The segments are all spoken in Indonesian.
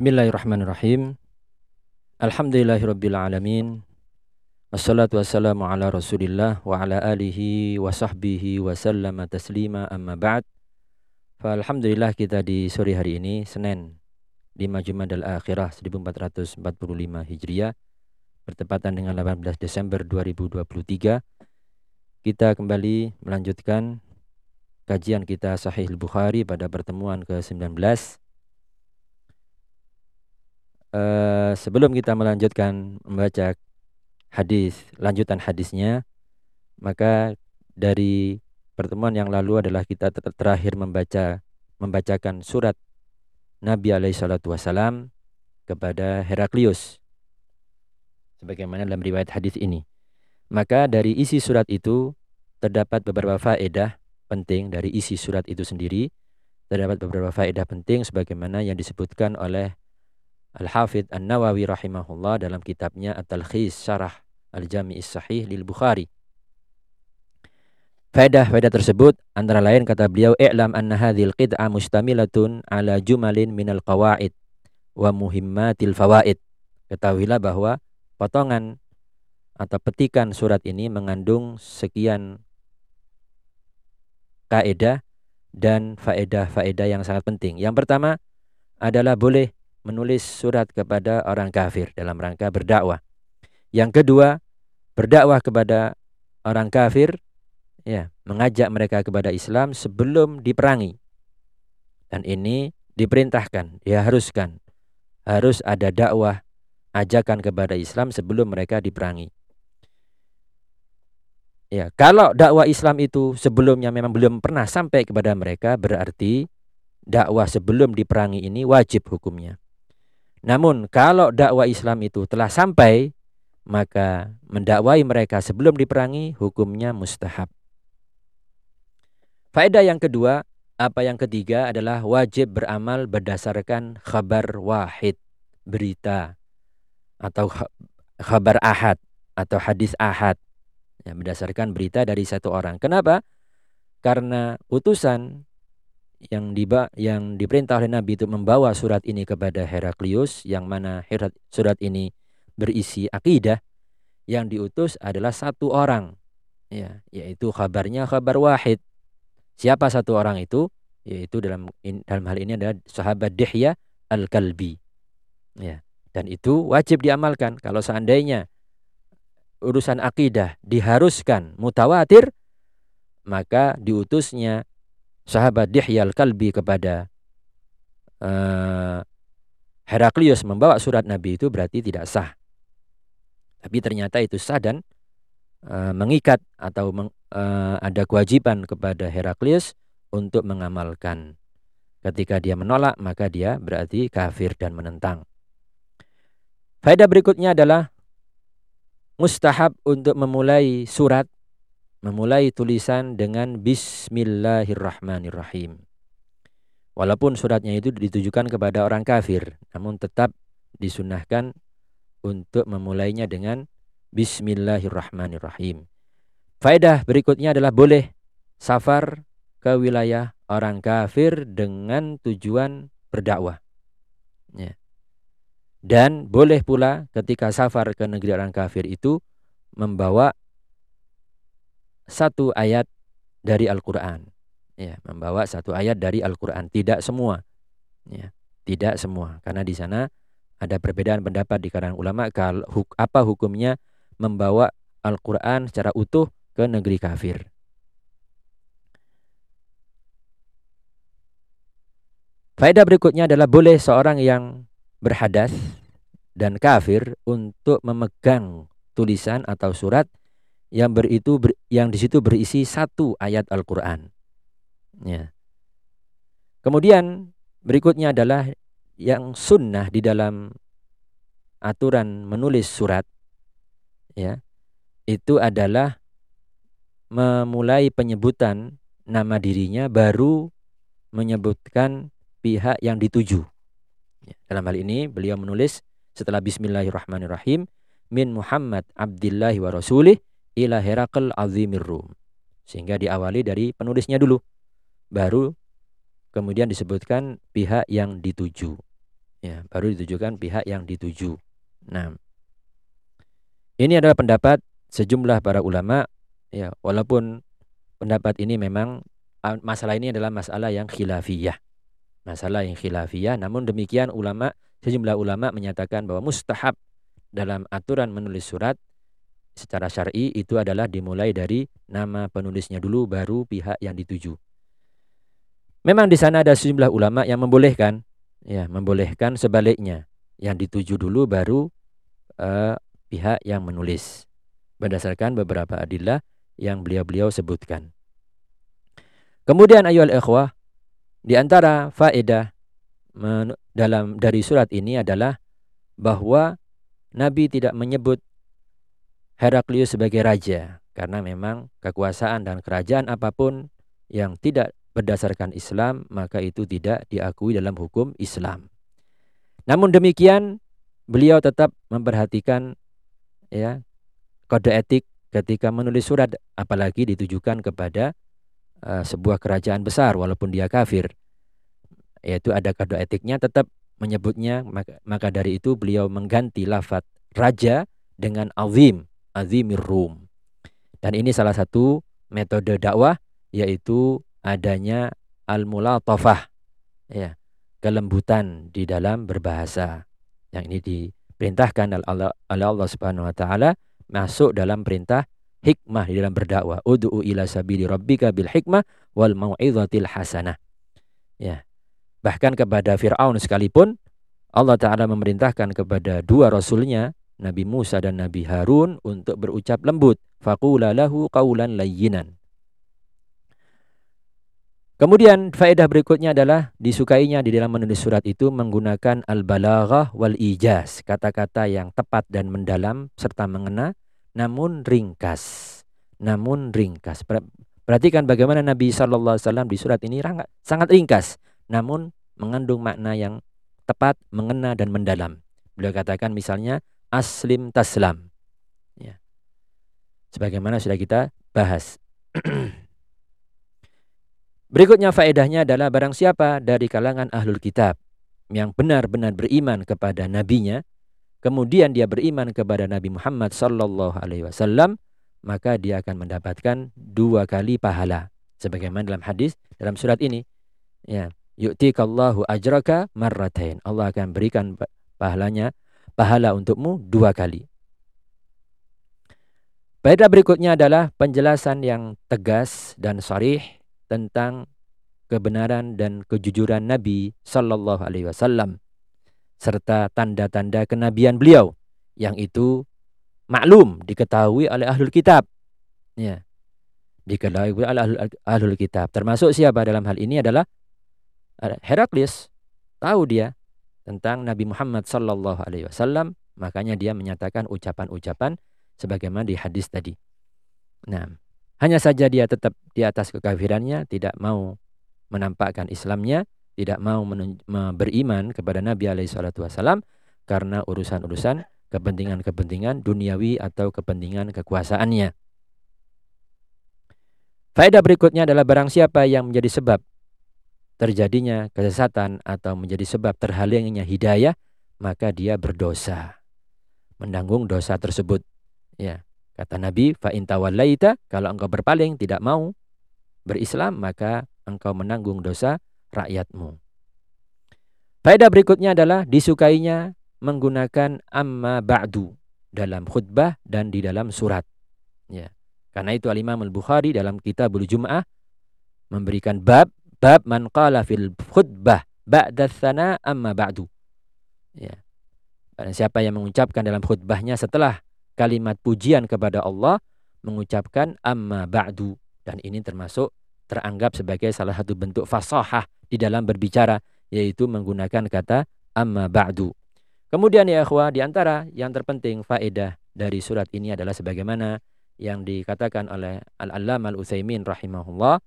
Bismillahirrahmanirrahim. Alhamdulillahirabbil alamin. Wassalatu wassalamu ala Rasulillah wa ala alihi wa sahbihi wa sallama taslima amma ba'd. Alhamdulillah kita di sore hari ini Senin 5 Jumadal Akhirah 1445 Hijriah bertepatan dengan 18 Desember 2023 kita kembali melanjutkan kajian kita Sahih Bukhari pada pertemuan ke-19 uh, sebelum kita melanjutkan membaca hadis lanjutan hadisnya maka dari pertemuan yang lalu adalah kita ter terakhir membaca membacakan surat Nabi alaihi salatu wasalam kepada Heraklius sebagaimana dalam riwayat hadis ini. Maka dari isi surat itu terdapat beberapa faedah penting dari isi surat itu sendiri. Terdapat beberapa faedah penting sebagaimana yang disebutkan oleh Al-Hafidh An-Nawawi rahimahullah dalam kitabnya At-Talkhis Syarah Al-Jami'is Sahih lil Bukhari. Faedah-faedah tersebut antara lain kata beliau i'lam anna hadhil qid'a mustamilatun ala jumalin minal qawaid wa muhimmatil fawaid. Ketahuilah bahwa potongan atau petikan surat ini mengandung sekian kaidah dan faedah-faedah yang sangat penting. Yang pertama adalah boleh menulis surat kepada orang kafir dalam rangka berdakwah. Yang kedua, berdakwah kepada orang kafir ya, mengajak mereka kepada Islam sebelum diperangi. Dan ini diperintahkan, diharuskan. Harus ada dakwah ajakan kepada Islam sebelum mereka diperangi. Ya, kalau dakwah Islam itu sebelumnya memang belum pernah sampai kepada mereka, berarti dakwah sebelum diperangi ini wajib hukumnya. Namun kalau dakwah Islam itu telah sampai, maka mendakwai mereka sebelum diperangi hukumnya mustahab. Faedah yang kedua, apa yang ketiga adalah wajib beramal berdasarkan khabar wahid, berita atau khabar ahad atau hadis ahad. Ya, berdasarkan berita dari satu orang. Kenapa? Karena utusan yang diba yang diperintah oleh Nabi itu membawa surat ini kepada Heraklius yang mana surat ini berisi akidah. Yang diutus adalah satu orang ya yaitu kabarnya kabar wahid. Siapa satu orang itu? Yaitu dalam dalam hal ini adalah sahabat Dihya al-Kalbi ya. Dan itu wajib diamalkan kalau seandainya urusan akidah diharuskan mutawatir maka diutusnya sahabat Dihyal Kalbi kepada uh, Heraklius membawa surat Nabi itu berarti tidak sah. Tapi ternyata itu sah dan uh, mengikat atau meng, uh, ada kewajiban kepada Heraklius untuk mengamalkan. Ketika dia menolak maka dia berarti kafir dan menentang. Faedah berikutnya adalah mustahab untuk memulai surat memulai tulisan dengan Bismillahirrahmanirrahim. Walaupun suratnya itu ditujukan kepada orang kafir, namun tetap disunahkan untuk memulainya dengan Bismillahirrahmanirrahim. Faedah berikutnya adalah boleh safar ke wilayah orang kafir dengan tujuan berdakwah. Ya. Dan boleh pula ketika safar ke negeri orang kafir itu membawa satu ayat dari Al-Qur'an. Ya, membawa satu ayat dari Al-Qur'an, tidak semua. Ya, tidak semua karena di sana ada perbedaan pendapat di kalangan ulama kalau apa hukumnya membawa Al-Qur'an secara utuh ke negeri kafir. Faedah berikutnya adalah boleh seorang yang berhadas dan kafir untuk memegang tulisan atau surat yang beritu ber, yang di situ berisi satu ayat Al-Qur'an. Ya. Kemudian berikutnya adalah yang sunnah di dalam aturan menulis surat ya. Itu adalah memulai penyebutan nama dirinya baru menyebutkan pihak yang dituju. Ya, dalam hal ini beliau menulis setelah bismillahirrahmanirrahim min Muhammad abdillahi wa rasulih ila Herakl azimir Rum. Sehingga diawali dari penulisnya dulu. Baru kemudian disebutkan pihak yang dituju. Ya, baru ditujukan pihak yang dituju. Nah, ini adalah pendapat sejumlah para ulama ya, walaupun pendapat ini memang masalah ini adalah masalah yang khilafiyah. Masalah yang khilafiyah, namun demikian ulama sejumlah ulama menyatakan bahwa mustahab dalam aturan menulis surat secara syar'i itu adalah dimulai dari nama penulisnya dulu baru pihak yang dituju. Memang di sana ada sejumlah ulama yang membolehkan ya, membolehkan sebaliknya. Yang dituju dulu baru uh, pihak yang menulis berdasarkan beberapa adillah yang beliau-beliau sebutkan. Kemudian ayol ikhwah di antara faedah dalam dari surat ini adalah bahwa Nabi tidak menyebut Heraklius sebagai raja karena memang kekuasaan dan kerajaan apa pun yang tidak berdasarkan Islam maka itu tidak diakui dalam hukum Islam. Namun demikian beliau tetap memperhatikan ya kode etik ketika menulis surat apalagi ditujukan kepada uh, sebuah kerajaan besar walaupun dia kafir yaitu ada kode etiknya tetap menyebutnya maka, dari itu beliau mengganti lafat raja dengan azim azimir rum dan ini salah satu metode dakwah yaitu adanya al-mulatafah ya kelembutan di dalam berbahasa yang ini di perintahkan oleh Allah Subhanahu wa taala masuk dalam perintah hikmah di dalam berdakwah. Ud'u ila sabili rabbika bil hikmah wal mau'izatil hasanah. Ya. Bahkan kepada Firaun sekalipun Allah taala memerintahkan kepada dua rasulnya Nabi Musa dan Nabi Harun untuk berucap lembut. Faqula lahu qawlan layyinan. Kemudian faedah berikutnya adalah disukainya di dalam menulis surat itu menggunakan al-balaghah wal ijaz, kata-kata yang tepat dan mendalam serta mengena namun ringkas. Namun ringkas. Perhatikan bagaimana Nabi wasallam di surat ini sangat ringkas namun mengandung makna yang tepat, mengena dan mendalam. Beliau katakan misalnya aslim taslam. Ya. Sebagaimana sudah kita bahas. Berikutnya faedahnya adalah barang siapa dari kalangan ahlul kitab yang benar-benar beriman kepada nabinya, kemudian dia beriman kepada Nabi Muhammad sallallahu alaihi wasallam, maka dia akan mendapatkan dua kali pahala. Sebagaimana dalam hadis dalam surat ini. Ya, yu'tikallahu ajraka marratain. Allah akan berikan pahalanya pahala untukmu dua kali. Faedah berikutnya adalah penjelasan yang tegas dan sharih tentang kebenaran dan kejujuran Nabi Sallallahu Alaihi Wasallam serta tanda-tanda kenabian beliau yang itu maklum diketahui oleh ahlul kitab. Ya. Diketahui oleh ahlul, ahlul kitab. Termasuk siapa dalam hal ini adalah Heraklius. Tahu dia tentang Nabi Muhammad Sallallahu Alaihi Wasallam makanya dia menyatakan ucapan-ucapan sebagaimana di hadis tadi. Nah, hanya saja dia tetap di atas kekafirannya, tidak mau menampakkan Islamnya, tidak mau beriman kepada Nabi Alaihissalam karena urusan-urusan kepentingan-kepentingan duniawi atau kepentingan kekuasaannya. Faedah berikutnya adalah barang siapa yang menjadi sebab terjadinya kesesatan atau menjadi sebab terhalangnya hidayah, maka dia berdosa. Menanggung dosa tersebut. Ya. Kata Nabi, fa intawallaita, kalau engkau berpaling tidak mau berislam, maka engkau menanggung dosa rakyatmu. Faedah berikutnya adalah disukainya menggunakan amma ba'du dalam khutbah dan di dalam surat. Ya. Karena itu Al-Imam Al-Bukhari dalam Kitabul Jum'ah memberikan bab bab man qala fil khutbah ba'da tsana amma ba'du. Ya. Dan siapa yang mengucapkan dalam khutbahnya setelah kalimat pujian kepada Allah mengucapkan amma ba'du dan ini termasuk teranggap sebagai salah satu bentuk fasahah di dalam berbicara yaitu menggunakan kata amma ba'du. Kemudian ya akhwah di antara yang terpenting faedah dari surat ini adalah sebagaimana yang dikatakan oleh Al-Allamah Al-Utsaimin rahimahullah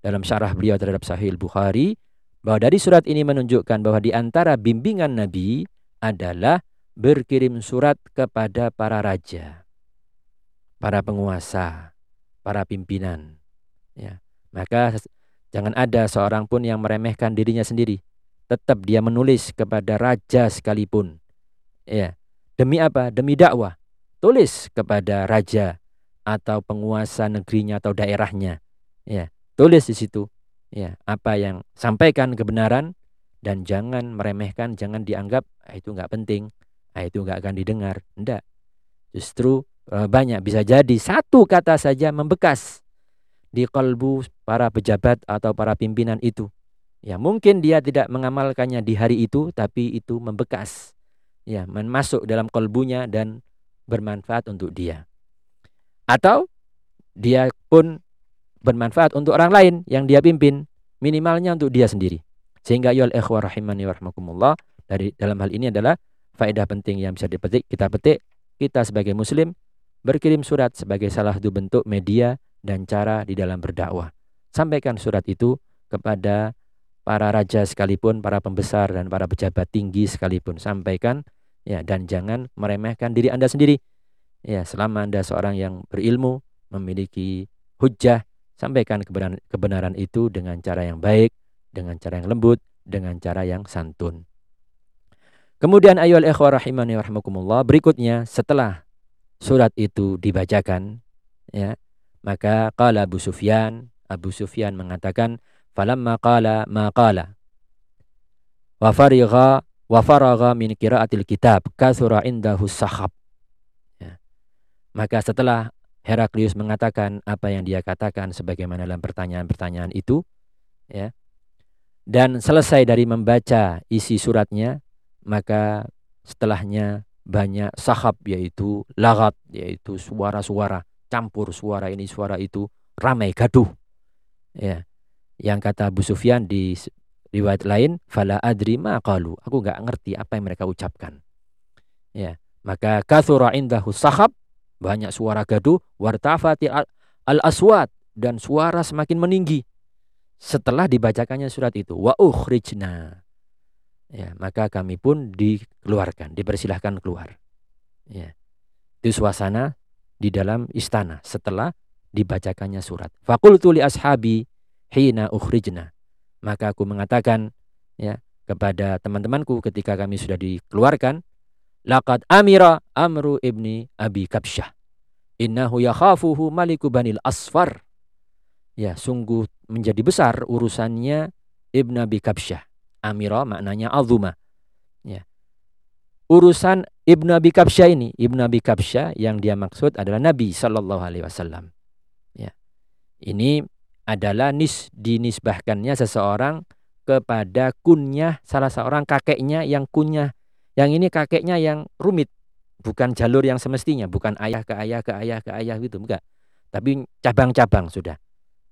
dalam syarah beliau terhadap Sahih Bukhari bahwa dari surat ini menunjukkan bahwa di antara bimbingan Nabi adalah berkirim surat kepada para raja, para penguasa, para pimpinan. Ya. Maka jangan ada seorang pun yang meremehkan dirinya sendiri. tetap dia menulis kepada raja sekalipun. Ya. Demi apa? Demi dakwah. Tulis kepada raja atau penguasa negerinya atau daerahnya. Ya, tulis di situ. Ya, apa yang sampaikan kebenaran dan jangan meremehkan, jangan dianggap ah, itu nggak penting, ah, itu nggak akan didengar. Enggak. Justru eh, banyak bisa jadi satu kata saja membekas di kalbu para pejabat atau para pimpinan itu. Ya, mungkin dia tidak mengamalkannya di hari itu, tapi itu membekas. Ya, masuk dalam kalbunya dan bermanfaat untuk dia. Atau dia pun bermanfaat untuk orang lain yang dia pimpin, minimalnya untuk dia sendiri. Sehingga yul ikhwah rahimani warahmatullah dari dalam hal ini adalah faedah penting yang bisa dipetik, kita petik, kita sebagai muslim berkirim surat sebagai salah satu bentuk media dan cara di dalam berdakwah. Sampaikan surat itu kepada para raja sekalipun, para pembesar dan para pejabat tinggi sekalipun sampaikan ya dan jangan meremehkan diri Anda sendiri. Ya, selama Anda seorang yang berilmu, memiliki hujah, sampaikan kebenaran, kebenaran itu dengan cara yang baik, dengan cara yang lembut, dengan cara yang santun. Kemudian ayol ikhwah rahimani warahmatullah berikutnya setelah surat itu dibacakan ya maka qala Abu Sufyan Abu Sufyan mengatakan falamma qala ma qala wa farigha wa faragha min qiraatil kitab kasura indahu sahab ya. maka setelah Heraklius mengatakan apa yang dia katakan sebagaimana dalam pertanyaan-pertanyaan itu ya dan selesai dari membaca isi suratnya maka setelahnya banyak sahab yaitu lagat yaitu suara-suara campur suara ini suara itu ramai gaduh ya yang kata Abu Sufyan di riwayat lain, fala adri ma qalu. Aku enggak ngerti apa yang mereka ucapkan. Ya, maka kathura indahu sahab, banyak suara gaduh, wartafati al-aswat dan suara semakin meninggi. Setelah dibacakannya surat itu, wa ukhrijna. Ya, maka kami pun dikeluarkan, dipersilahkan keluar. Ya. Itu suasana di dalam istana setelah dibacakannya surat. Fakultu li ashabi hina ukhrijna. Maka aku mengatakan ya kepada teman-temanku ketika kami sudah dikeluarkan, laqad amira amru ibni abi kabsyah. Innahu yakhafuhu maliku banil asfar. Ya, sungguh menjadi besar urusannya Ibn Abi Kabsyah. Amira maknanya azuma. Ya. Urusan Ibn Abi Kabsyah ini, Ibn Abi Kabsyah yang dia maksud adalah Nabi Shallallahu Alaihi Wasallam. Ya. Ini adalah nis dinisbahkannya seseorang kepada kunyah salah seorang kakeknya yang kunyah. Yang ini kakeknya yang rumit, bukan jalur yang semestinya, bukan ayah ke ayah ke ayah ke ayah gitu, enggak. Tapi cabang-cabang sudah.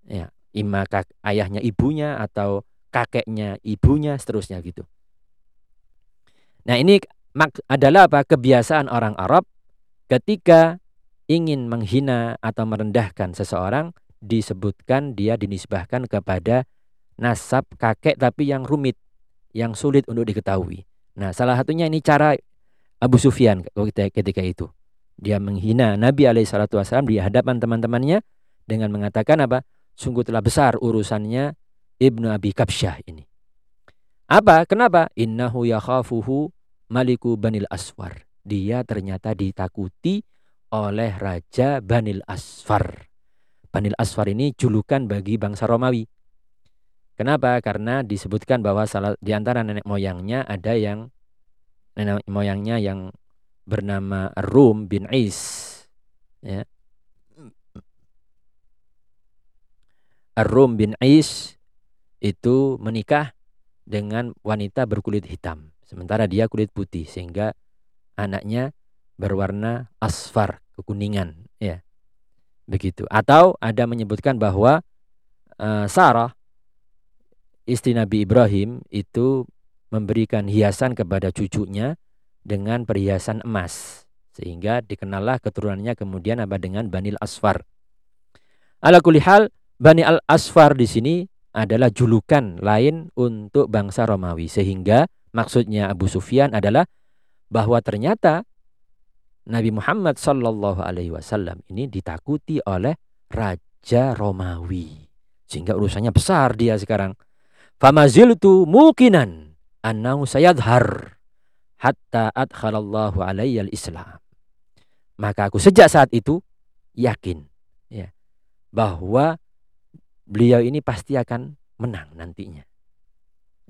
Ya, ima kak, ayahnya ibunya atau kakeknya ibunya seterusnya gitu. Nah, ini adalah apa? kebiasaan orang Arab ketika ingin menghina atau merendahkan seseorang disebutkan dia dinisbahkan kepada nasab kakek tapi yang rumit, yang sulit untuk diketahui. Nah, salah satunya ini cara Abu Sufyan ketika itu. Dia menghina Nabi alaihissalam di hadapan teman-temannya dengan mengatakan apa? Sungguh telah besar urusannya Ibnu Abi Kabsyah ini. Apa? Kenapa? Innahu yakhafuhu maliku Banil Aswar. Dia ternyata ditakuti oleh Raja Banil Asfar. Banil Asfar ini julukan bagi bangsa Romawi. Kenapa? Karena disebutkan bahwa salah di antara nenek moyangnya ada yang nenek moyangnya yang bernama Rum bin Is. Ya. Rum bin Is itu menikah dengan wanita berkulit hitam. Sementara dia kulit putih. Sehingga anaknya berwarna asfar, kekuningan. Ya. Begitu. Atau ada menyebutkan bahwa uh, Sarah istri Nabi Ibrahim itu memberikan hiasan kepada cucunya dengan perhiasan emas sehingga dikenallah keturunannya kemudian apa dengan Banil Asfar. Ala kulihal Bani Al Asfar di sini adalah julukan lain untuk bangsa Romawi sehingga maksudnya Abu Sufyan adalah bahwa ternyata Nabi Muhammad Sallallahu Alaihi Wasallam ini ditakuti oleh Raja Romawi. Sehingga urusannya besar dia sekarang. Famazil tu mukinan. annahu sayadhar hatta adkhalallahu alayya islam Maka aku sejak saat itu yakin ya bahwa beliau ini pasti akan menang nantinya.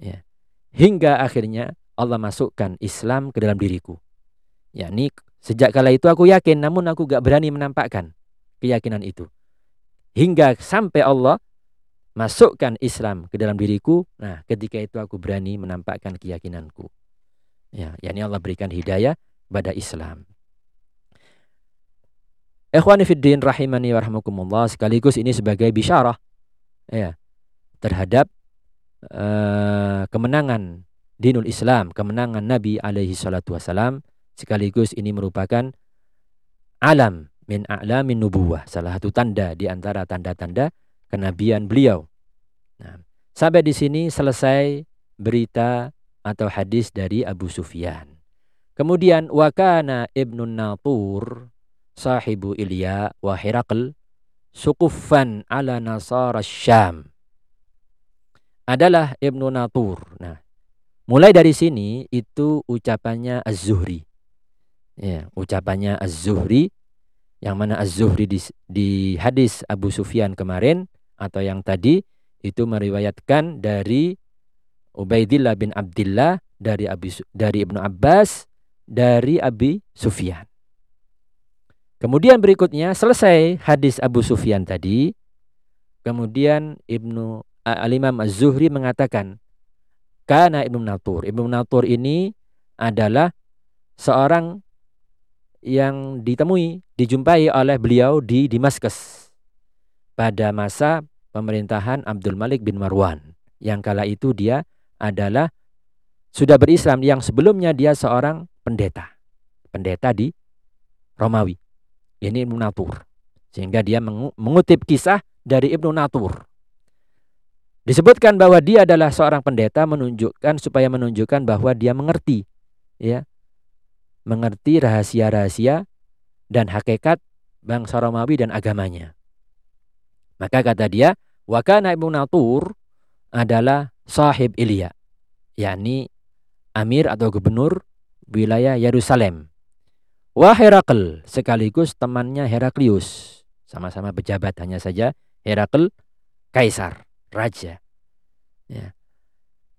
Ya. Hingga akhirnya Allah masukkan Islam ke dalam diriku. Yakni sejak kala itu aku yakin namun aku gak berani menampakkan keyakinan itu. Hingga sampai Allah masukkan Islam ke dalam diriku. Nah, ketika itu aku berani menampakkan keyakinanku. Ya, yakni Allah berikan hidayah pada Islam. Ikhwani fiddin rahimani warahmukumullah sekaligus ini sebagai bisyarah ya terhadap uh, kemenangan dinul Islam, kemenangan Nabi alaihi salatu wasalam sekaligus ini merupakan alam min a'lamin nubuwah, salah satu tanda di antara tanda-tanda kenabian beliau. Nah, sampai di sini selesai berita atau hadis dari Abu Sufyan. Kemudian wakana Ibnu Natur sahibu Ilya wa Herakl sukuffan ala nasara Syam adalah Ibnu Natur. Nah, mulai dari sini itu ucapannya Az-Zuhri. Ya, ucapannya Az-Zuhri yang mana Az-Zuhri di, di hadis Abu Sufyan kemarin atau yang tadi itu meriwayatkan dari Ubaidillah bin Abdullah dari Abi, dari Ibnu Abbas dari Abi Sufyan. Kemudian berikutnya selesai hadis Abu Sufyan tadi, kemudian Ibnu Al-Imam Az-Zuhri mengatakan karena Ibnu Natur. Ibnu Natur ini adalah seorang yang ditemui, dijumpai oleh beliau di Damaskus pada masa pemerintahan Abdul Malik bin Marwan. Yang kala itu dia adalah sudah berislam yang sebelumnya dia seorang pendeta. Pendeta di Romawi. Ini Ibnu Natur. Sehingga dia mengutip kisah dari Ibnu Natur. Disebutkan bahwa dia adalah seorang pendeta menunjukkan supaya menunjukkan bahwa dia mengerti ya mengerti rahasia-rahasia dan hakikat bangsa Romawi dan agamanya. Maka kata dia, Wakana Natur adalah sahib Ilya, yakni amir atau gubernur wilayah Yerusalem. Wah Herakl sekaligus temannya Heraklius. Sama-sama pejabat hanya saja Herakl kaisar, raja. Ya.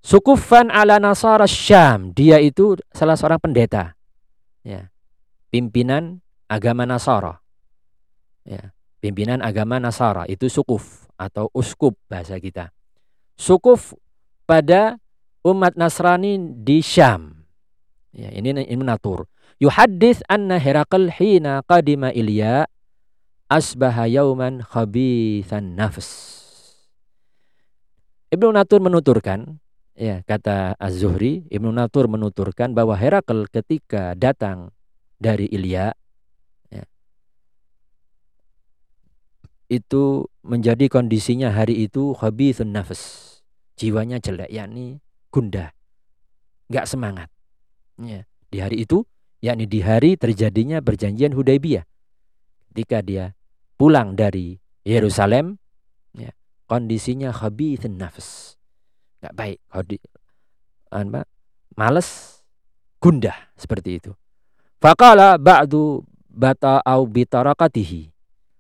Sukufan ala Nasara Syam. Dia itu salah seorang pendeta ya, pimpinan agama Nasara. Ya, pimpinan agama Nasara itu sukuf atau uskup bahasa kita. Sukuf pada umat Nasrani di Syam. Ya, ini ini natur. Yuhaddits anna Herakl hina qadima Ilya asbaha yauman khabithan nafs. Ibnu Natur menuturkan Ya, kata Az-Zuhri, Ibnu Natur menuturkan bahwa Herakl ketika datang dari Ilya ya, itu menjadi kondisinya hari itu habithun nafas. Jiwanya jelek, yakni gundah. Enggak semangat. Ya, di hari itu, yakni di hari terjadinya perjanjian Hudaybiyah. Ketika dia pulang dari Yerusalem, ya, kondisinya habithun nafas nggak baik apa males gundah seperti itu faqala ba'du bata au bitarakatihi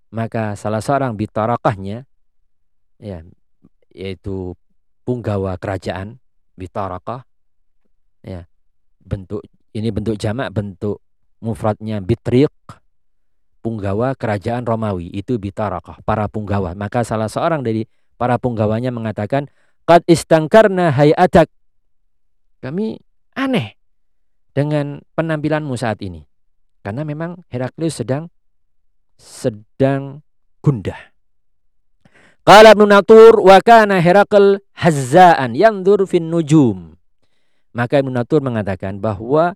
maka salah seorang bitarakahnya ya yaitu punggawa kerajaan bitarakah ya bentuk ini bentuk jamak bentuk mufradnya bitriq punggawa kerajaan Romawi itu bitarakah para punggawa maka salah seorang dari para punggawanya mengatakan Qad istangkarna hayatak. Kami aneh dengan penampilanmu saat ini. Karena memang Heraklius sedang sedang gundah. Qala Ibnu Natur wa kana Herakl hazzaan yanzur fin nujum. Maka Ibnu Natur mengatakan bahwa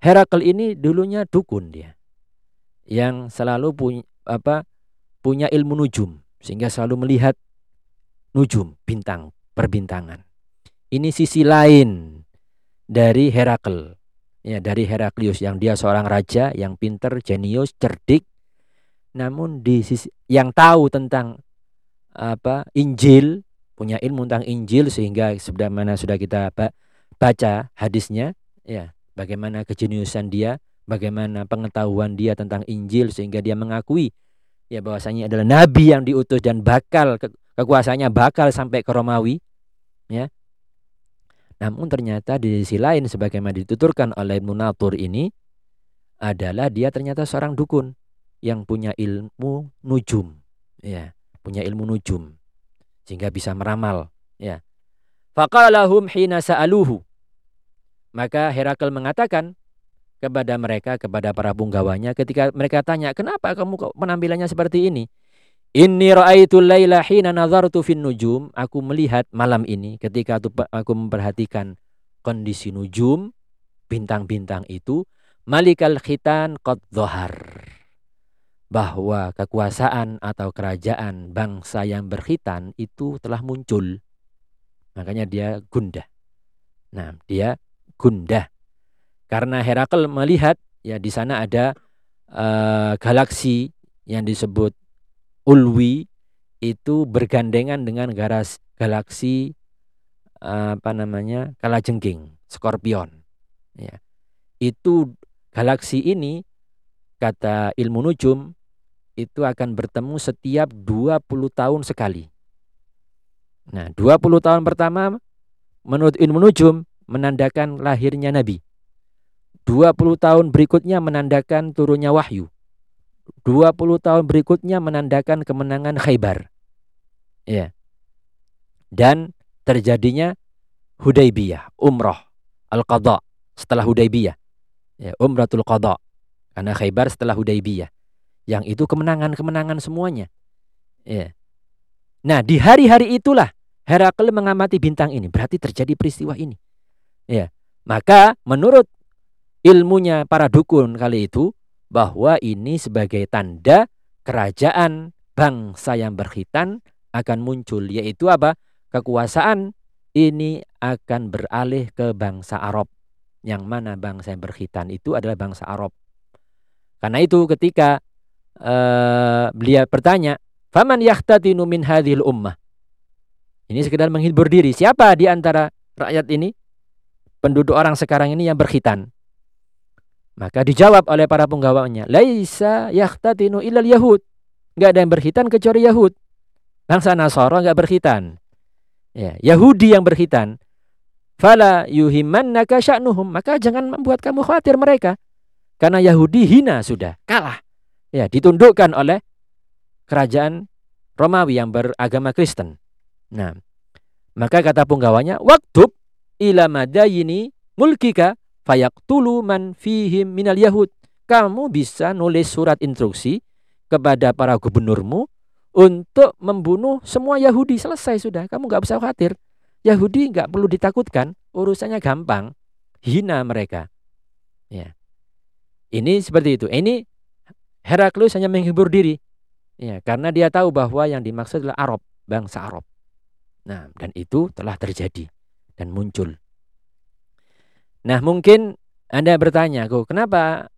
Herakl ini dulunya dukun dia. Yang selalu punya apa punya ilmu nujum sehingga selalu melihat nujum bintang perbintangan. Ini sisi lain dari Herakl. Ya, dari Heraklius yang dia seorang raja yang pinter, jenius, cerdik. Namun di sisi yang tahu tentang apa Injil, punya ilmu tentang Injil sehingga sudah mana sudah kita apa baca hadisnya, ya, bagaimana kejeniusan dia, bagaimana pengetahuan dia tentang Injil sehingga dia mengakui ya bahwasanya adalah nabi yang diutus dan bakal ke, kekuasaannya bakal sampai ke Romawi, ya. Namun ternyata di sisi lain sebagaimana dituturkan oleh Munatur ini adalah dia ternyata seorang dukun yang punya ilmu nujum, ya, punya ilmu nujum sehingga bisa meramal, ya. Faqalahum hina sa'aluhu. Maka Herakl mengatakan kepada mereka, kepada para punggawanya ketika mereka tanya, "Kenapa kamu penampilannya seperti ini?" Inni ra'aitul laila hina nazartu fin nujum. Aku melihat malam ini ketika aku memperhatikan kondisi nujum, bintang-bintang itu, malikal khitan qad dhahar. Bahwa kekuasaan atau kerajaan bangsa yang berkhitan itu telah muncul. Makanya dia gundah. Nah, dia gundah. Karena Herakl melihat ya di sana ada uh, galaksi yang disebut Ulwi itu bergandengan dengan garas galaksi uh, apa namanya Kalajengking, Scorpion. Ya. Itu galaksi ini kata ilmu nujum itu akan bertemu setiap 20 tahun sekali. Nah, 20 tahun pertama menurut ilmu nujum menandakan lahirnya Nabi. 20 tahun berikutnya menandakan turunnya wahyu. 20 tahun berikutnya menandakan kemenangan Khaybar. Ya. Dan terjadinya Hudaybiyah, umroh, al-qadha setelah Hudaybiyah. Ya, umratul qadha. Karena Khaybar setelah Hudaybiyah. Yang itu kemenangan-kemenangan semuanya. Ya. Nah, di hari-hari itulah Herakle mengamati bintang ini. Berarti terjadi peristiwa ini. Ya. Maka menurut ilmunya para dukun kali itu bahwa ini sebagai tanda kerajaan bangsa yang berkhitan akan muncul yaitu apa? Kekuasaan ini akan beralih ke bangsa Arab. Yang mana bangsa yang berkhitan itu adalah bangsa Arab. Karena itu ketika uh, beliau bertanya, "Faman yahtatinu min hadhil ummah?" Ini sekedar menghibur diri. Siapa di antara rakyat ini? Penduduk orang sekarang ini yang berkhitan. Maka dijawab oleh para penggawanya, Laisa yahtatinu ilal yahud. Enggak ada yang berkhitan kecuali Yahud. Bangsa Nasara enggak berkhitan. Ya, Yahudi yang berkhitan. Fala yuhimannaka sya'nuhum. Maka jangan membuat kamu khawatir mereka. Karena Yahudi hina sudah, kalah. Ya, ditundukkan oleh kerajaan Romawi yang beragama Kristen. Nah, maka kata penggawanya, "Waktub ila madayini mulkika fayaktulu man fihim minal yahud." Kamu bisa nulis surat instruksi kepada para gubernurmu untuk membunuh semua Yahudi. Selesai sudah, kamu nggak usah khawatir. Yahudi nggak perlu ditakutkan, urusannya gampang. Hina mereka. Ya. Ini seperti itu. Ini Heraklius hanya menghibur diri. Ya, karena dia tahu bahwa yang dimaksud adalah Arab, bangsa Arab. Nah, dan itu telah terjadi dan muncul. Nah, mungkin Anda bertanya, kok kenapa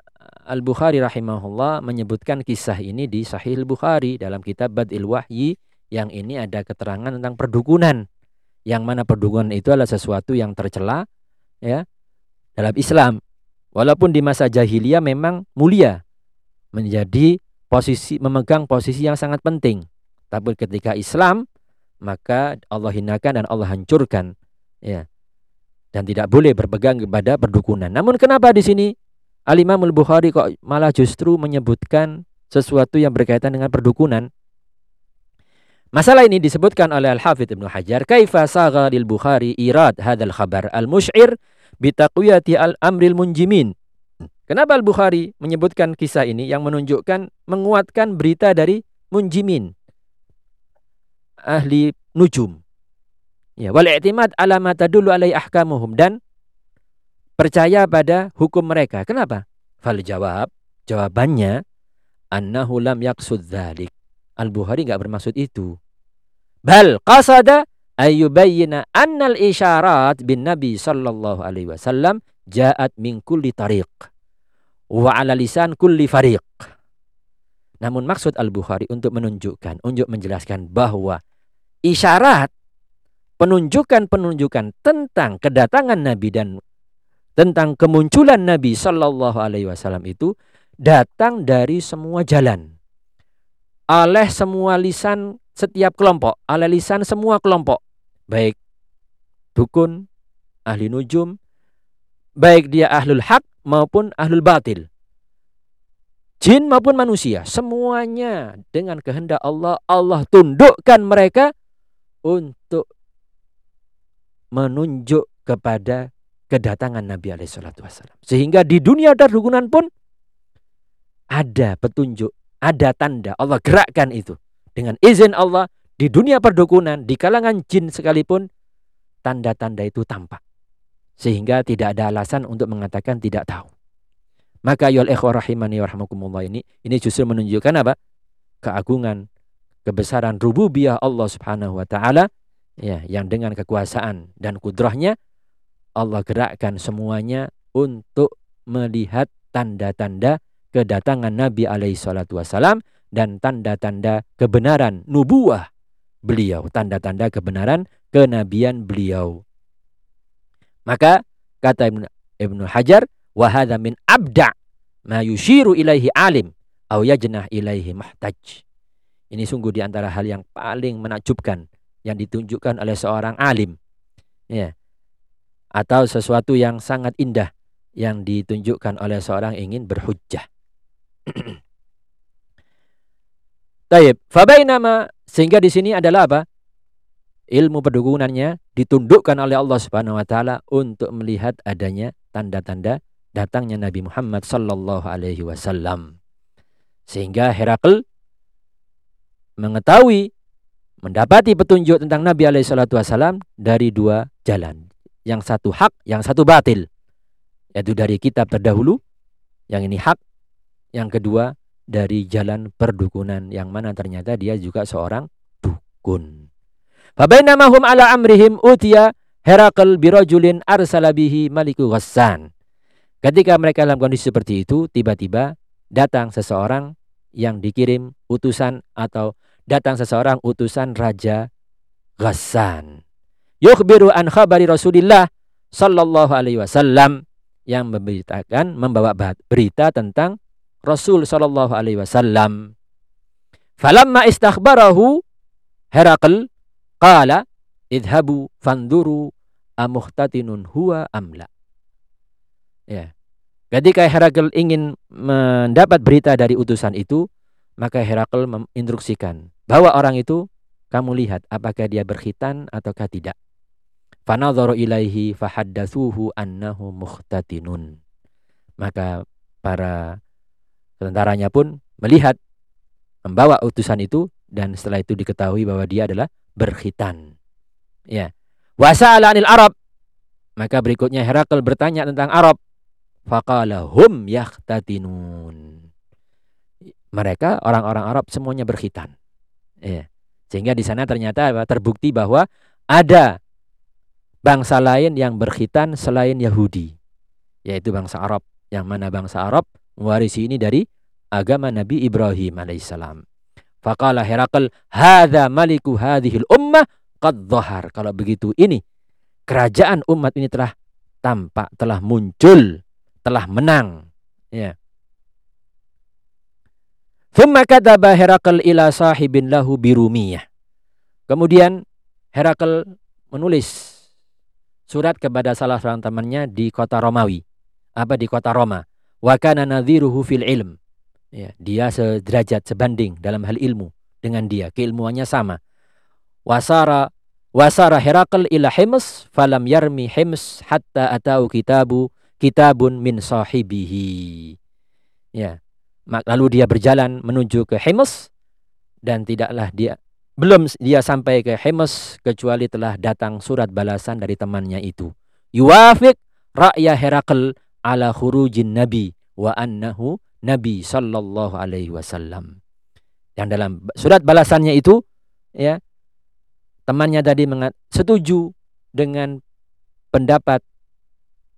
Al-Bukhari rahimahullah menyebutkan kisah ini di Sahih Al-Bukhari dalam kitab Badil Wahyi yang ini ada keterangan tentang perdukunan. Yang mana perdukunan itu adalah sesuatu yang tercela ya dalam Islam. Walaupun di masa jahiliyah memang mulia menjadi posisi memegang posisi yang sangat penting. Tapi ketika Islam maka Allah hinakan dan Allah hancurkan ya dan tidak boleh berpegang kepada perdukunan. Namun kenapa di sini Al Imam Bukhari kok malah justru menyebutkan sesuatu yang berkaitan dengan perdukunan? Masalah ini disebutkan oleh Al Hafidh Ibnu Hajar, "Kaifa sagha lil Bukhari irad hadzal khabar al-musy'ir bi taqwiyati al-amril munjimin?" Kenapa Al Bukhari menyebutkan kisah ini yang menunjukkan menguatkan berita dari munjimin, ahli nujum. Ya, wal i'timad ala ma tadullu alai ahkamuhum dan percaya pada hukum mereka. Kenapa? Fal jawab, jawabannya annahu lam yaqsud dzalik. Al-Bukhari enggak bermaksud itu. Bal qasada ayyubayyina annal isyarat bin Nabi sallallahu alaihi wasallam ja'at min kulli tariq wa ala lisan kulli fariq. Namun maksud Al-Bukhari untuk menunjukkan, untuk menjelaskan bahwa isyarat penunjukan-penunjukan tentang kedatangan Nabi dan tentang kemunculan Nabi Shallallahu Alaihi Wasallam itu datang dari semua jalan, oleh semua lisan setiap kelompok, oleh lisan semua kelompok, baik dukun, ahli nujum, baik dia ahlul hak maupun ahlul batil, jin maupun manusia, semuanya dengan kehendak Allah, Allah tundukkan mereka untuk menunjuk kepada kedatangan Nabi Alaihissalam. Sehingga di dunia dardukunan pun ada petunjuk, ada tanda. Allah gerakkan itu. Dengan izin Allah di dunia perdukunan, di kalangan jin sekalipun, tanda-tanda itu tampak. Sehingga tidak ada alasan untuk mengatakan tidak tahu. Maka yol ikhwah rahimani ini, ini justru menunjukkan apa? Keagungan, kebesaran rububiyah Allah subhanahu wa ta'ala ya yang dengan kekuasaan dan kudrahnya Allah gerakkan semuanya untuk melihat tanda-tanda kedatangan Nabi alaihi salatu wasalam dan tanda-tanda kebenaran nubuah beliau, tanda-tanda kebenaran kenabian beliau. Maka kata Ibnu, Ibnu Hajar, wa hadza min abda ma yushiru ilaihi alim au yajnah ilaihi muhtaj. Ini sungguh di antara hal yang paling menakjubkan yang ditunjukkan oleh seorang alim. Ya. Atau sesuatu yang sangat indah yang ditunjukkan oleh seorang ingin berhujjah. Taib, fabainama sehingga di sini adalah apa? Ilmu perdukunannya ditundukkan oleh Allah Subhanahu wa taala untuk melihat adanya tanda-tanda datangnya Nabi Muhammad sallallahu alaihi wasallam. Sehingga Herakl mengetahui mendapati petunjuk tentang Nabi alaihi salatu wasallam dari dua jalan. Yang satu hak, yang satu batil. Yaitu dari kitab terdahulu, yang ini hak, yang kedua dari jalan perdukunan yang mana ternyata dia juga seorang dukun. Fabainamahum ala amrihim utia Herakl birojulin arsalabihi maliku ghassan. Ketika mereka dalam kondisi seperti itu, tiba-tiba datang seseorang yang dikirim utusan atau datang seseorang utusan Raja Ghassan. Yukhbiru an khabari Rasulillah sallallahu alaihi wasallam yang memberitakan membawa berita tentang Rasul sallallahu alaihi wasallam. Falamma istakhbarahu Herakl qala idhabu fanduru amuhtatinun huwa amla. Ya. Ketika Herakl ingin mendapat berita dari utusan itu, maka Herakl menginstruksikan bahwa orang itu kamu lihat apakah dia berkhitan ataukah tidak. Fanadharu ilaihi fahaddatsuhu annahu mukhtatinun. Maka para tentaranya pun melihat membawa utusan itu dan setelah itu diketahui bahwa dia adalah berkhitan. Ya. Wasa'ala anil Arab. Maka berikutnya Herakl bertanya tentang Arab. Faqala hum yakhtatinun. Mereka orang-orang Arab semuanya berkhitan. Ya. Sehingga di sana ternyata terbukti bahwa ada bangsa lain yang berkhitan selain Yahudi, yaitu bangsa Arab. Yang mana bangsa Arab mewarisi ini dari agama Nabi Ibrahim alaihissalam. Faqala Herakl, "Hadza maliku hadhil ummah qad dhahar." Kalau begitu ini kerajaan umat ini telah tampak, telah muncul, telah menang. Ya. Thumma kataba Herakl ila sahibin lahu birumiyah. Kemudian Herakl menulis surat kepada salah seorang temannya di kota Romawi. Apa di kota Roma? Wa kana nadhiruhu fil ilm. Ya, dia sederajat sebanding dalam hal ilmu dengan dia, keilmuannya sama. Wasara wasara Herakl ila Hims falam yarmi Hims hatta atau kitabu kitabun min sahibihi. Ya, Lalu dia berjalan menuju ke Hemes dan tidaklah dia belum dia sampai ke Hemes kecuali telah datang surat balasan dari temannya itu. Yuwafiq ra'ya Herakl ala khurujin nabi wa annahu nabi sallallahu alaihi wasallam. Yang dalam surat balasannya itu ya temannya tadi mengat, setuju dengan pendapat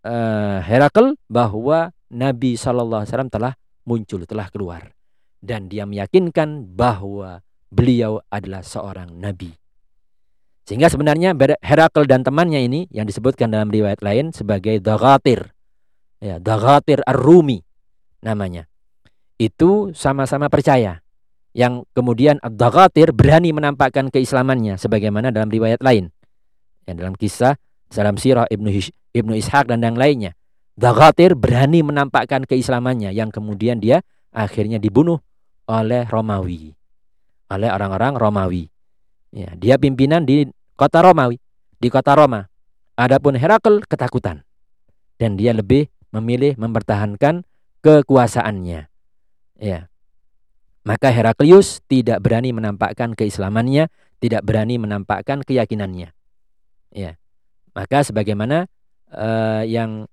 uh, Herakl bahwa Nabi sallallahu alaihi wasallam telah muncul, telah keluar. Dan dia meyakinkan bahwa beliau adalah seorang nabi. Sehingga sebenarnya Herakl dan temannya ini yang disebutkan dalam riwayat lain sebagai Dagatir. Ya, Dagatir Ar-Rumi namanya. Itu sama-sama percaya. Yang kemudian Dagatir berani menampakkan keislamannya sebagaimana dalam riwayat lain. Yang dalam kisah dalam sirah Ibnu, Ibnu Ishaq dan yang lainnya. Dagatir berani menampakkan keislamannya yang kemudian dia akhirnya dibunuh oleh Romawi. Oleh orang-orang Romawi. Ya, dia pimpinan di kota Romawi, di kota Roma. Adapun Herakl ketakutan. Dan dia lebih memilih mempertahankan kekuasaannya. Ya. Maka Heraklius tidak berani menampakkan keislamannya, tidak berani menampakkan keyakinannya. Ya. Maka sebagaimana uh, yang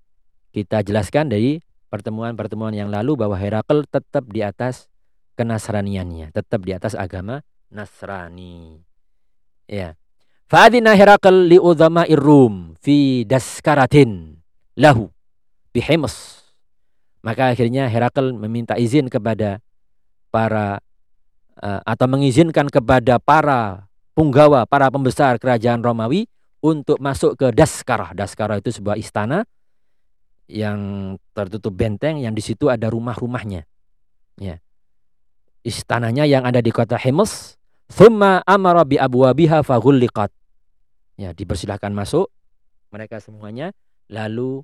kita jelaskan dari pertemuan-pertemuan yang lalu bahwa Herakl tetap di atas kenasraniannya, tetap di atas agama Nasrani. Ya. Fa'adina Herakl li irrum fi daskaratin lahu bihimus. Maka akhirnya Herakl meminta izin kepada para uh, atau mengizinkan kepada para punggawa, para pembesar kerajaan Romawi untuk masuk ke Daskarah. Daskarah itu sebuah istana yang tertutup benteng yang di situ ada rumah-rumahnya. Ya. Istananya yang ada di kota Himus Thumma amara bi abwabiha faghulliqat. Ya, dipersilahkan masuk mereka semuanya lalu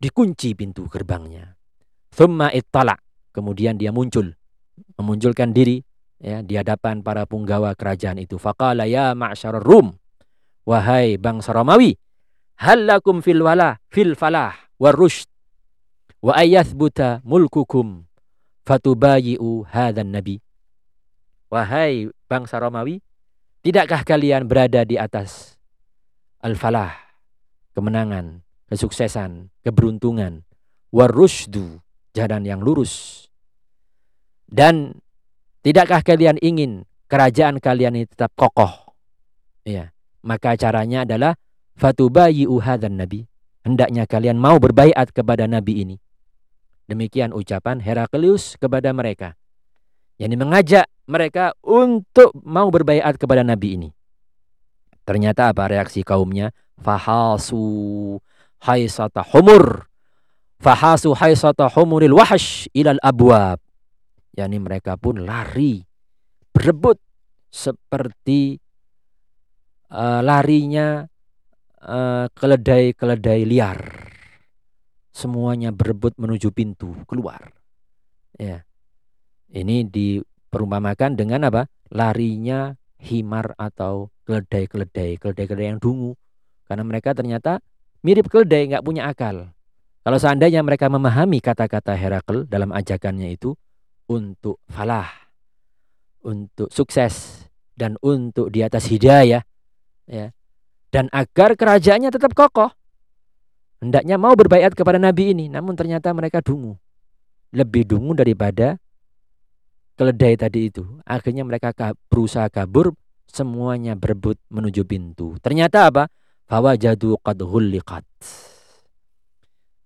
dikunci pintu gerbangnya. Thumma ittala. Kemudian dia muncul memunculkan diri ya di hadapan para punggawa kerajaan itu. Faqala ya ma'syarur rum. Wahai bangsa Romawi, hal lakum fil wala fil falah warushd wa ayathbuta mulkukum fatubayi'u hadan nabi. Wahai bangsa Romawi, tidakkah kalian berada di atas al-falah, kemenangan, kesuksesan, keberuntungan, warushdu, jalan yang lurus. Dan tidakkah kalian ingin kerajaan kalian ini tetap kokoh? Ya, maka caranya adalah fatubayi'u hadzan nabi. Hendaknya kalian mau berbaiat kepada nabi ini. Demikian ucapan Heraklius kepada mereka. Yang mengajak mereka untuk mau berbaiat kepada Nabi ini. Ternyata apa reaksi kaumnya? Fahasu haisata humur. Fahasu haisata humuril wahash ilal abwab. Yani mereka pun lari. Berebut. Seperti uh, larinya uh, keledai-keledai liar. Semuanya berebut menuju pintu keluar. Ya. Ini di perumpamakan dengan apa? Larinya himar atau keledai-keledai, keledai-keledai yang dungu. Karena mereka ternyata mirip keledai, nggak punya akal. Kalau seandainya mereka memahami kata-kata Herakl dalam ajakannya itu untuk falah, untuk sukses, dan untuk di atas hidayah, ya, dan agar kerajaannya tetap kokoh. Hendaknya mau berbaikat kepada Nabi ini, namun ternyata mereka dungu. Lebih dungu daripada keledai tadi itu. Akhirnya mereka berusaha kabur, semuanya berebut menuju pintu. Ternyata apa? Jadu qad ghulliqat.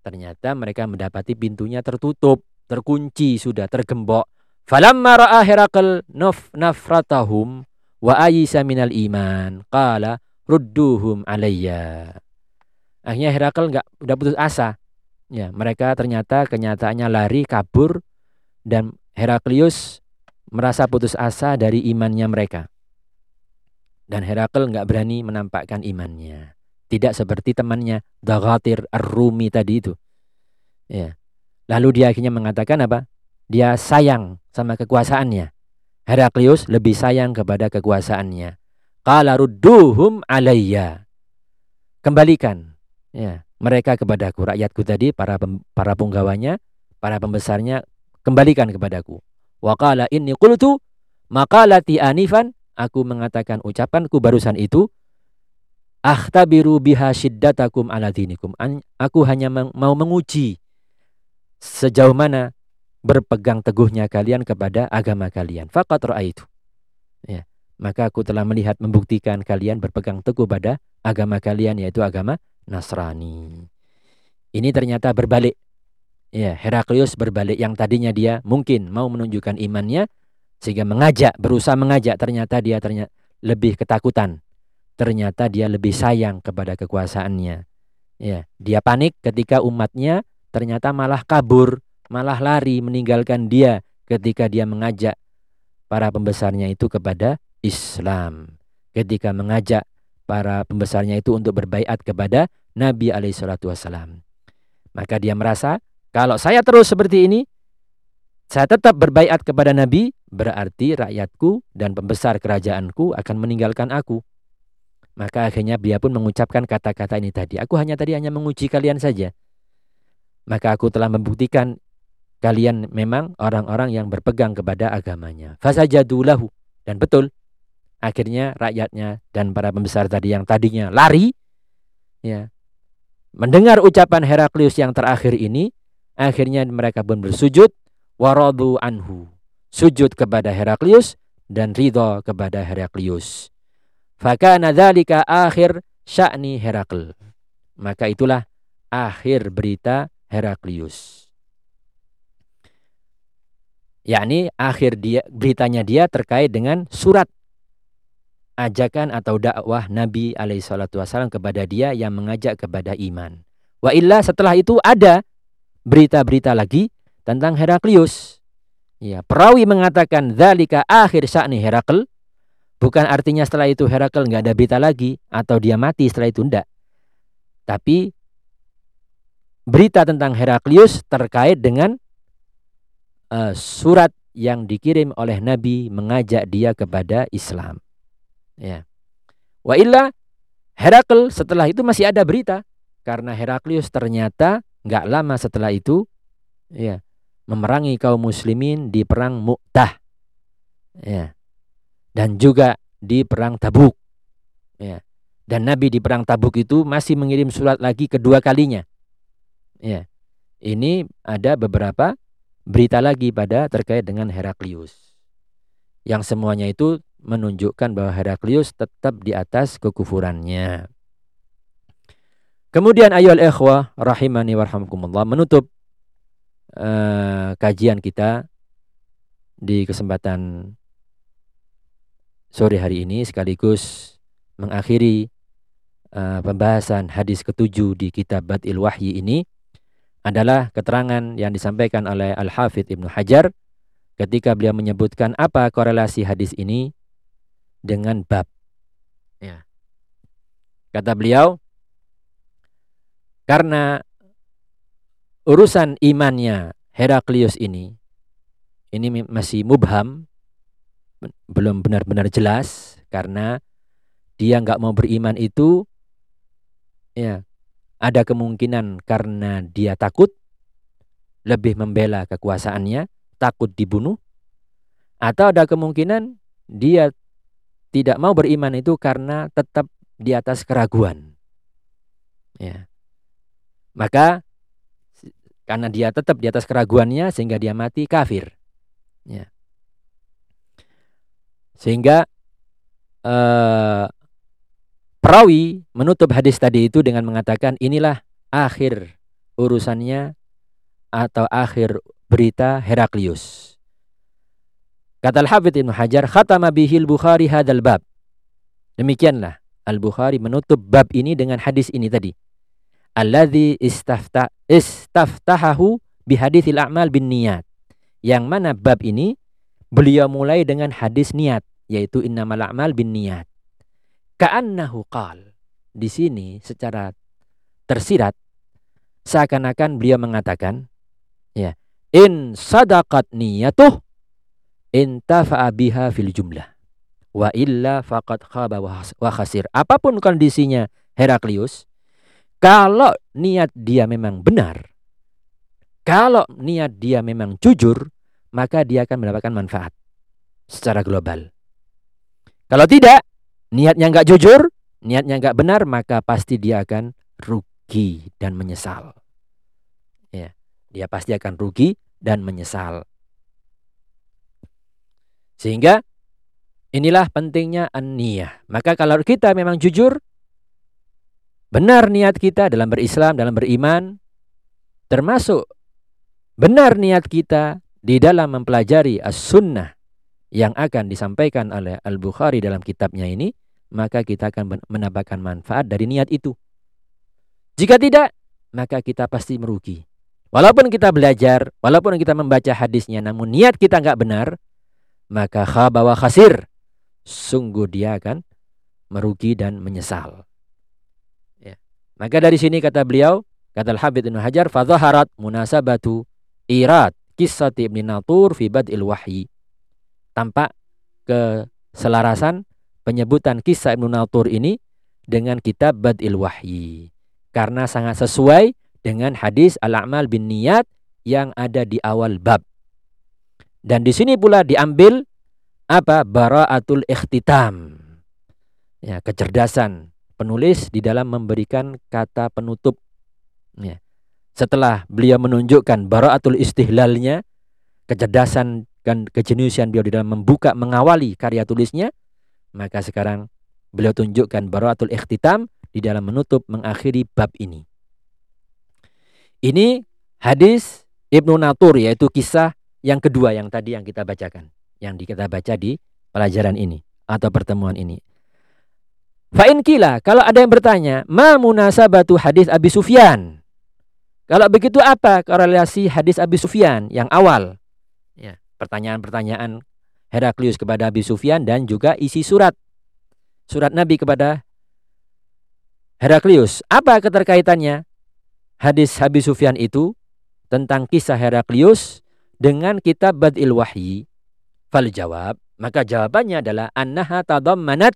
Ternyata mereka mendapati pintunya tertutup, terkunci sudah tergembok. Falamma ra'a Herakl naf nafratahum wa ayisa minal iman qala rudduhum alayya. Akhirnya Herakl enggak udah putus asa. Ya, mereka ternyata kenyataannya lari kabur dan Heraklius merasa putus asa dari imannya mereka. Dan Herakl nggak berani menampakkan imannya. Tidak seperti temannya Dagatir Ar-Rumi tadi itu. Ya. Lalu dia akhirnya mengatakan apa? Dia sayang sama kekuasaannya. Heraklius lebih sayang kepada kekuasaannya. Qala rudduhum alayya. Kembalikan ya, mereka kepadaku, rakyatku tadi, para para punggawanya, para pembesarnya, kembalikan kepadaku. Wa qala inni qultu maqalati anifan aku mengatakan ucapanku barusan itu akhtabiru biha shiddatakum ala dinikum. Aku hanya mau menguji sejauh mana berpegang teguhnya kalian kepada agama kalian. Faqat ra'aitu. Ya. Maka aku telah melihat membuktikan kalian berpegang teguh pada agama kalian yaitu agama Nasrani. Ini ternyata berbalik Ya, Heraklius berbalik yang tadinya dia mungkin mau menunjukkan imannya sehingga mengajak, berusaha mengajak ternyata dia ternyata lebih ketakutan. ternyata dia lebih sayang kepada kekuasaannya. Ya, dia panik ketika umatnya ternyata malah kabur, malah lari meninggalkan dia ketika dia mengajak para pembesarnya itu kepada Islam. Ketika mengajak para pembesarnya itu untuk berbaiat kepada Nabi alaihissalatu wassalam. Maka dia merasa kalau saya terus seperti ini, saya tetap berbaiat kepada Nabi, berarti rakyatku dan pembesar kerajaanku akan meninggalkan aku. Maka akhirnya dia pun mengucapkan kata-kata ini tadi. Aku hanya tadi hanya menguji kalian saja. Maka aku telah membuktikan kalian memang orang-orang yang berpegang kepada agamanya. Fasajadulahu. Dan betul. Akhirnya rakyatnya dan para pembesar tadi yang tadinya lari. ya Mendengar ucapan Heraklius yang terakhir ini. Akhirnya mereka pun bersujud. Waradu anhu. Sujud kepada Heraklius dan ridho kepada Heraklius. Fakana dzalika akhir sya'ni Herakl. Maka itulah akhir berita Heraklius. Yakni akhir dia beritanya dia terkait dengan surat ajakan atau dakwah Nabi alaihi salatu wasallam kepada dia yang mengajak kepada iman. Wa illa setelah itu ada berita-berita lagi tentang Heraklius. Ya, perawi mengatakan zalika akhir sya'ni Herakl Bukan artinya setelah itu Herakl nggak ada berita lagi atau dia mati setelah itu enggak. Tapi berita tentang Heraklius terkait dengan uh, surat yang dikirim oleh Nabi mengajak dia kepada Islam. Ya. Wa illa Herakl setelah itu masih ada berita karena Heraklius ternyata nggak lama setelah itu ya memerangi kaum muslimin di perang Mu'tah. Ya dan juga di perang Tabuk. Ya. Dan Nabi di perang Tabuk itu masih mengirim surat lagi kedua kalinya. Ya. Ini ada beberapa berita lagi pada terkait dengan Heraklius. Yang semuanya itu menunjukkan bahwa Heraklius tetap di atas kekufurannya. Kemudian ayol ikhwah rahimani warhamkumullah menutup uh, kajian kita di kesempatan sore hari ini sekaligus mengakhiri uh, pembahasan hadis ketujuh di kitab Badil Wahyi ini adalah keterangan yang disampaikan oleh Al-Hafidh Ibnu Hajar ketika beliau menyebutkan apa korelasi hadis ini dengan bab. Ya. Kata beliau, karena urusan imannya Heraklius ini, ini masih mubham, belum benar-benar jelas karena dia nggak mau beriman itu ya ada kemungkinan karena dia takut lebih membela kekuasaannya takut dibunuh atau ada kemungkinan dia tidak mau beriman itu karena tetap di atas keraguan ya. Maka karena dia tetap di atas keraguannya sehingga dia mati kafir ya sehingga uh, perawi menutup hadis tadi itu dengan mengatakan inilah akhir urusannya atau akhir berita Heraklius. Kata Al-Hafidh Ibn Hajar, khatama bihil Bukhari hadal bab. Demikianlah Al-Bukhari menutup bab ini dengan hadis ini tadi. Alladhi istafta, istaftahahu bihadithil a'mal bin niyat. Yang mana bab ini beliau mulai dengan hadis niat yaitu innamal a'mal bin niat. Ka'annahu qal. Di sini secara tersirat seakan-akan beliau mengatakan ya, in sadaqat niyatuh intafa'a biha fil jumlah wa illa faqad khaba wa khasir. Apa pun kondisinya Heraklius, kalau niat dia memang benar, kalau niat dia memang jujur, maka dia akan mendapatkan manfaat secara global. Kalau tidak, niatnya nggak jujur, niatnya nggak benar, maka pasti dia akan rugi dan menyesal. Ya, dia pasti akan rugi dan menyesal. Sehingga inilah pentingnya an-niyah. Maka kalau kita memang jujur, benar niat kita dalam berislam, dalam beriman, termasuk benar niat kita di dalam mempelajari as-sunnah yang akan disampaikan oleh Al-Bukhari dalam kitabnya ini, maka kita akan mendapatkan manfaat dari niat itu. Jika tidak, maka kita pasti merugi. Walaupun kita belajar, walaupun kita membaca hadisnya, namun niat kita nggak benar, maka khabawa khasir. Sungguh dia akan merugi dan menyesal. Maka dari sini kata beliau, kata Al-Habib Ibn Hajar, fadhaharat munasabatu irad kisati ibn Natur fi bad'il wahyi. Tampak keselarasan penyebutan kisah Ibnu Natur ini dengan kitab Bad'il Wahyi. Karena sangat sesuai dengan hadis al-a'mal bin niyat yang ada di awal bab. Dan di sini pula diambil apa? Bara'atul ikhtitam. Ya, kecerdasan penulis di dalam memberikan kata penutup. Ya. Setelah beliau menunjukkan bara'atul istihlalnya, kecerdasan dan kejeniusan beliau di dalam membuka mengawali karya tulisnya, maka sekarang beliau tunjukkan bara'atul ikhtitam di dalam menutup mengakhiri bab ini. Ini hadis Ibnu Natur yaitu kisah yang kedua yang tadi yang kita bacakan, yang kita baca di pelajaran ini atau pertemuan ini. Fa'in kila, kalau ada yang bertanya, ma munasabatu hadis Abi Sufyan? Kalau begitu apa korelasi hadis Abi Sufyan yang awal? Ya, pertanyaan-pertanyaan Heraklius kepada Abi Sufyan dan juga isi surat. Surat Nabi kepada Heraklius. Apa keterkaitannya? Hadis Abi Sufyan itu tentang kisah Heraklius dengan kitab Badil Wahyi. Fal jawab, maka jawabannya adalah annaha tadammanat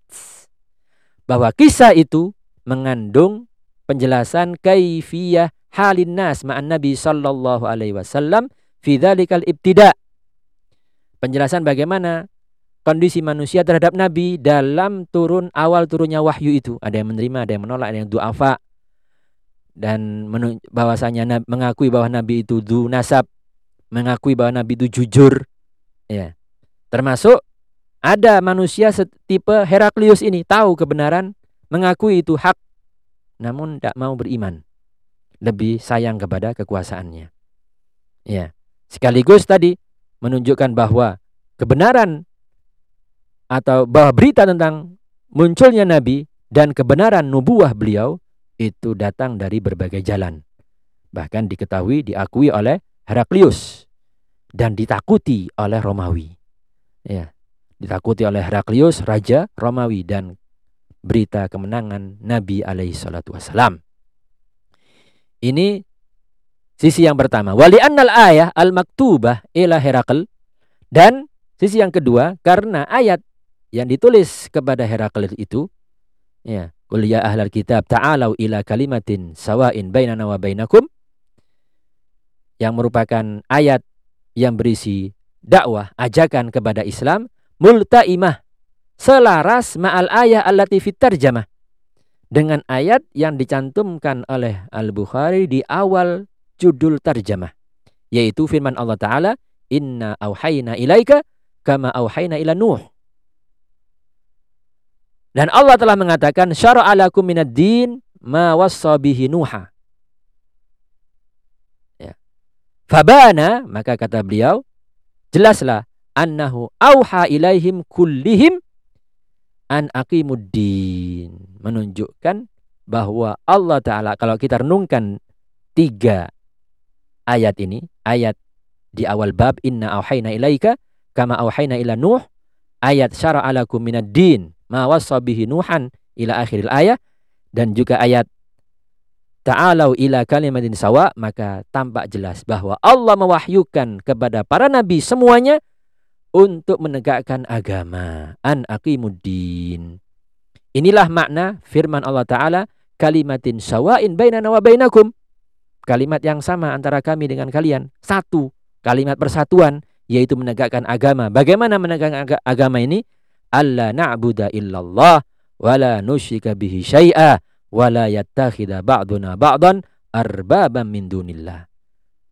bahwa kisah itu mengandung penjelasan kaifiyah halin nas ma'an Nabi sallallahu alaihi wasallam fi dzalikal ibtida. Penjelasan bagaimana kondisi manusia terhadap Nabi dalam turun awal turunnya wahyu itu. Ada yang menerima, ada yang menolak, ada yang duafa. Dan bahwasanya mengakui bahwa Nabi itu du nasab, mengakui bahwa Nabi itu jujur. Ya. Termasuk ada manusia setipe Heraklius ini tahu kebenaran, mengakui itu hak, namun tidak mau beriman. Lebih sayang kepada kekuasaannya. Ya. Sekaligus tadi menunjukkan bahwa kebenaran atau bahwa berita tentang munculnya Nabi dan kebenaran nubuah beliau itu datang dari berbagai jalan. Bahkan diketahui, diakui oleh Heraklius dan ditakuti oleh Romawi. Ya, ditakuti oleh Heraklius, raja Romawi dan berita kemenangan Nabi alaihi salatu wasalam. Ini sisi yang pertama. Wali annal ayah al-maktubah ila Herakl dan sisi yang kedua karena ayat yang ditulis kepada Herakl itu ya, qul ya ahlal kitab ta'alau ila kalimatin sawain bainana wa bainakum yang merupakan ayat yang berisi dakwah ajakan kepada Islam multaimah selaras ma'al ayah allati fit tarjamah. Dengan ayat yang dicantumkan oleh Al-Bukhari di awal judul tarjamah yaitu firman Allah taala inna auhayna ilaika kama auhayna ila nuh. Dan Allah telah mengatakan syara'alakum minad din ma wassa bihi nuha. Ya. Fabana maka kata beliau jelaslah annahu auha ilaihim kullihim an aqimuddin. Menunjukkan bahwa Allah Ta'ala kalau kita renungkan tiga ayat ini, ayat di awal bab inna auhayna ilaika kama auhayna ila nuh, ayat syara'a lakum minad din ma wassa bihi nuhan ila akhiril ayat dan juga ayat ta'alau ila kalimatin sawa maka tampak jelas bahwa Allah mewahyukan kepada para nabi semuanya untuk menegakkan agama. An aqimuddin. Inilah makna firman Allah Ta'ala, kalimatin sawain bainana wa bainakum. Kalimat yang sama antara kami dengan kalian. Satu, kalimat persatuan, yaitu menegakkan agama. Bagaimana menegakkan agama ini? Allah na'budu illallah, wa la nusyrika bihi syai'a, wa la yattakhidha ba'duna ba'dan arbaban min dunillah.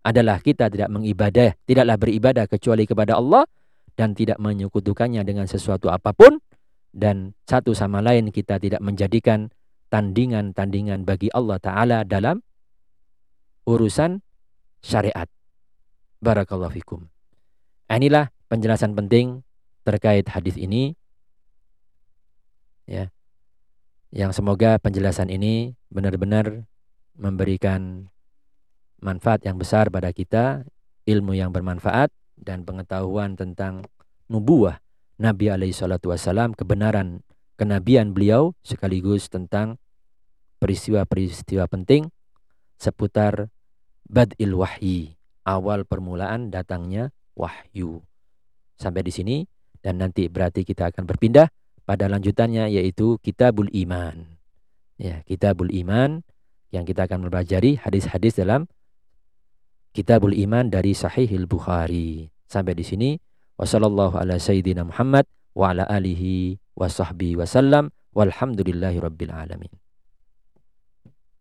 Adalah kita tidak mengibadah, tidaklah beribadah kecuali kepada Allah, dan tidak menyekutukannya dengan sesuatu apa pun dan satu sama lain kita tidak menjadikan tandingan-tandingan bagi Allah taala dalam urusan syariat. Barakallahu fikum. Inilah penjelasan penting terkait hadis ini. Ya. Yang semoga penjelasan ini benar-benar memberikan manfaat yang besar pada kita, ilmu yang bermanfaat dan pengetahuan tentang nubuah Nabi alaihi salatu wasalam, kebenaran kenabian beliau sekaligus tentang peristiwa-peristiwa penting seputar badil wahyi, awal permulaan datangnya wahyu. Sampai di sini dan nanti berarti kita akan berpindah pada lanjutannya yaitu Kitabul Iman. Ya, Kitabul Iman yang kita akan mempelajari hadis-hadis dalam Kitabul Iman dari Sahihil Bukhari. Sampai di sini wasallallahu ala sayyidina Muhammad wa ala alihi wa sahbihi wasallam walhamdulillahi rabbil alamin.